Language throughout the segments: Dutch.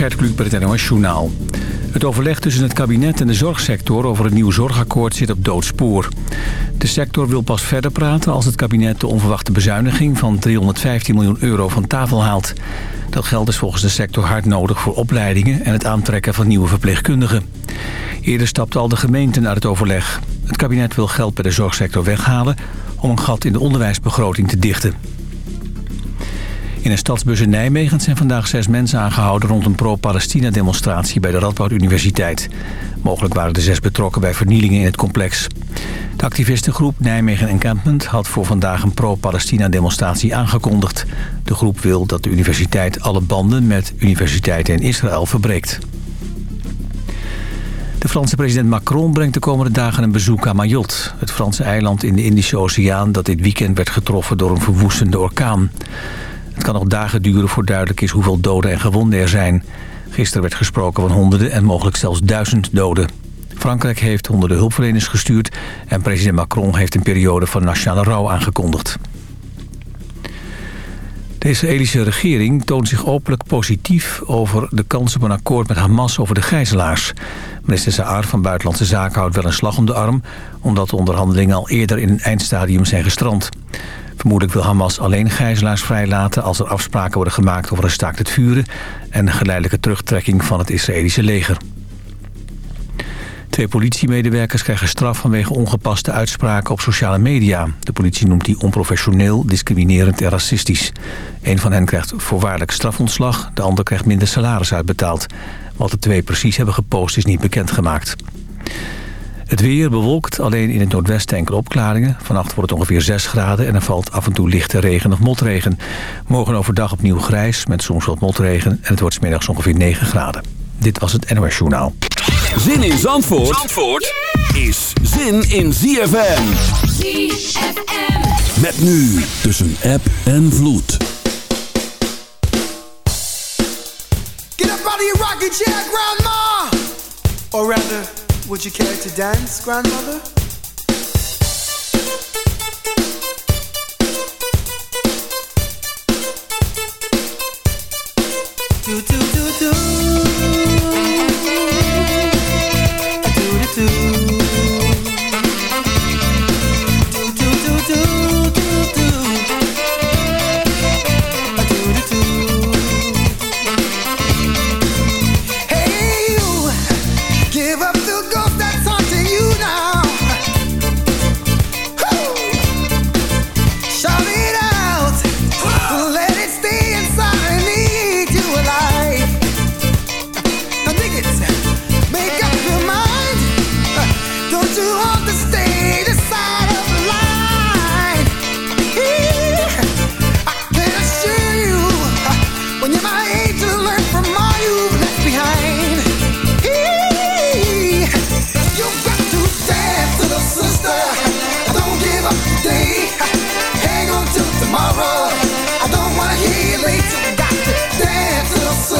Gert Kluk bij het. Het overleg tussen het kabinet en de zorgsector over het nieuw zorgakkoord zit op doodspoor. De sector wil pas verder praten als het kabinet de onverwachte bezuiniging van 315 miljoen euro van tafel haalt. Dat geld is volgens de sector hard nodig voor opleidingen en het aantrekken van nieuwe verpleegkundigen. Eerder stapten al de gemeenten uit het overleg. Het kabinet wil geld bij de zorgsector weghalen om een gat in de onderwijsbegroting te dichten. In een stadsbus in Nijmegen zijn vandaag zes mensen aangehouden... rond een pro-Palestina-demonstratie bij de Radboud Universiteit. Mogelijk waren de zes betrokken bij vernielingen in het complex. De activistengroep Nijmegen Encampment had voor vandaag een pro-Palestina-demonstratie aangekondigd. De groep wil dat de universiteit alle banden met universiteiten in Israël verbreekt. De Franse president Macron brengt de komende dagen een bezoek aan Mayotte... het Franse eiland in de Indische Oceaan dat dit weekend werd getroffen door een verwoestende orkaan. Het kan nog dagen duren voor duidelijk is hoeveel doden en gewonden er zijn. Gisteren werd gesproken van honderden en mogelijk zelfs duizend doden. Frankrijk heeft honderden hulpverleners gestuurd... en president Macron heeft een periode van nationale rouw aangekondigd. De Israëlische regering toont zich openlijk positief over de kans op een akkoord met Hamas over de gijzelaars. Minister Saar van Buitenlandse Zaken houdt wel een slag om de arm... omdat de onderhandelingen al eerder in een eindstadium zijn gestrand. Vermoedelijk wil Hamas alleen gijzelaars vrijlaten... als er afspraken worden gemaakt over een staakt het vuren... en geleidelijke terugtrekking van het Israëlische leger. Twee politiemedewerkers krijgen straf vanwege ongepaste uitspraken op sociale media. De politie noemt die onprofessioneel, discriminerend en racistisch. Een van hen krijgt voorwaardelijk strafontslag, de ander krijgt minder salaris uitbetaald. Wat de twee precies hebben gepost is niet bekendgemaakt. Het weer bewolkt, alleen in het noordwesten enkele opklaringen. Vannacht wordt het ongeveer 6 graden en er valt af en toe lichte regen of motregen. Morgen overdag opnieuw grijs met soms wat motregen en het wordt smiddags ongeveer 9 graden. Dit was het NOS Journaal. Zin in Zandvoort, Zandvoort is zin in ZFM. ZFM. Met nu tussen app en vloed. Get up out of your rocking chair, grandma! Or rather, would you care to dance, grandmother? Do, do, do, do.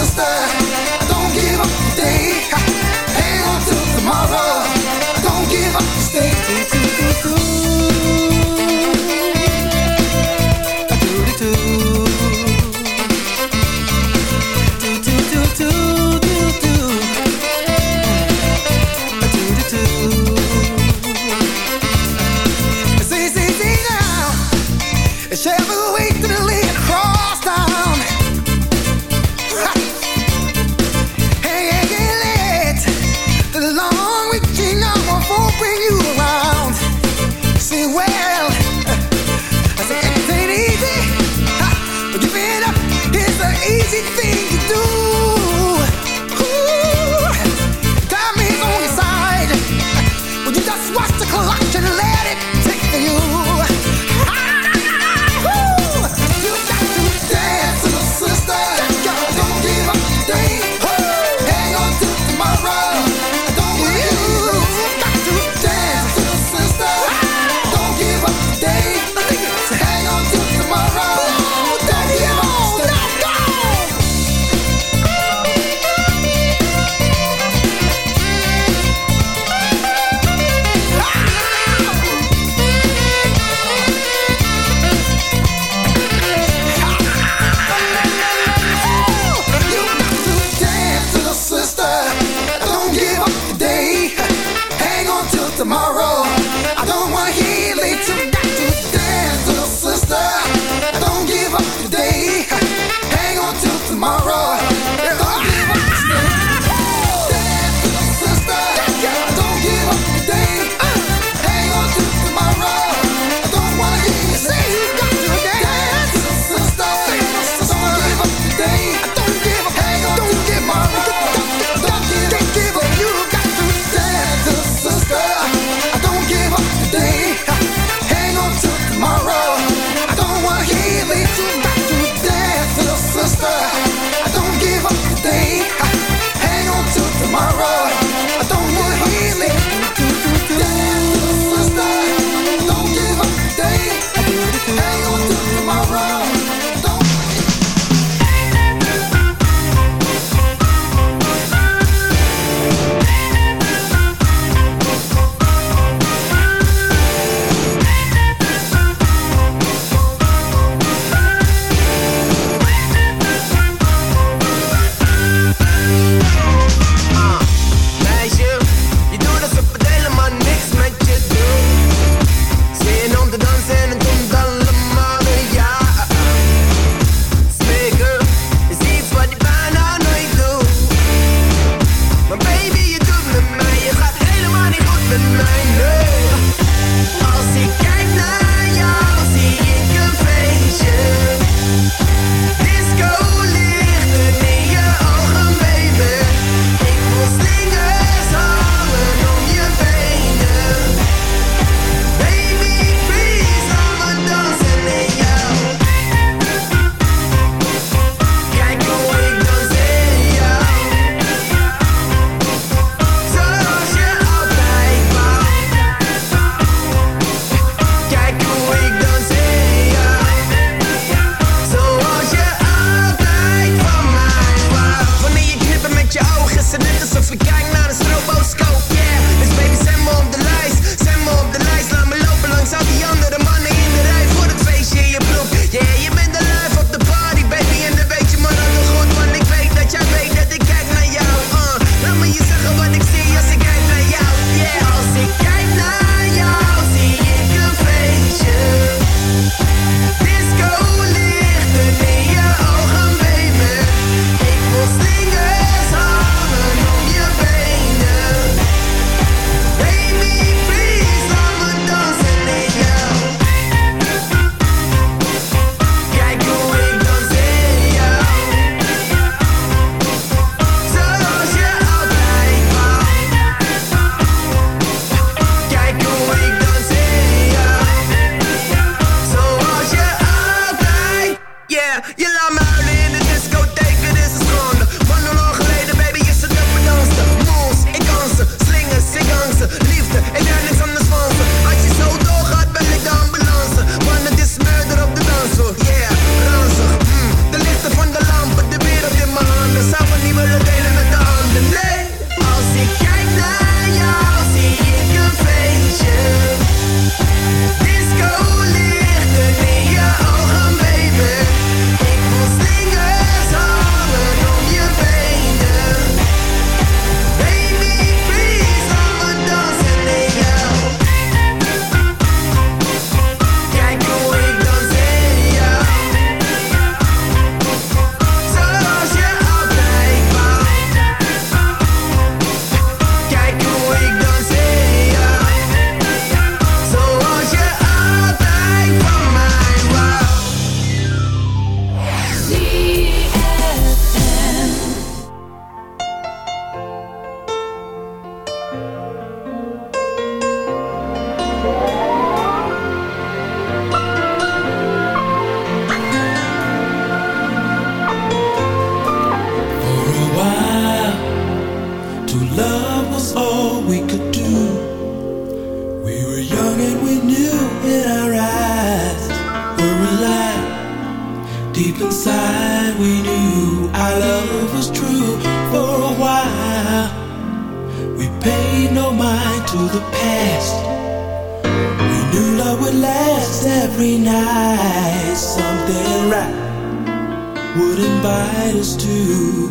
superstar.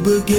begin.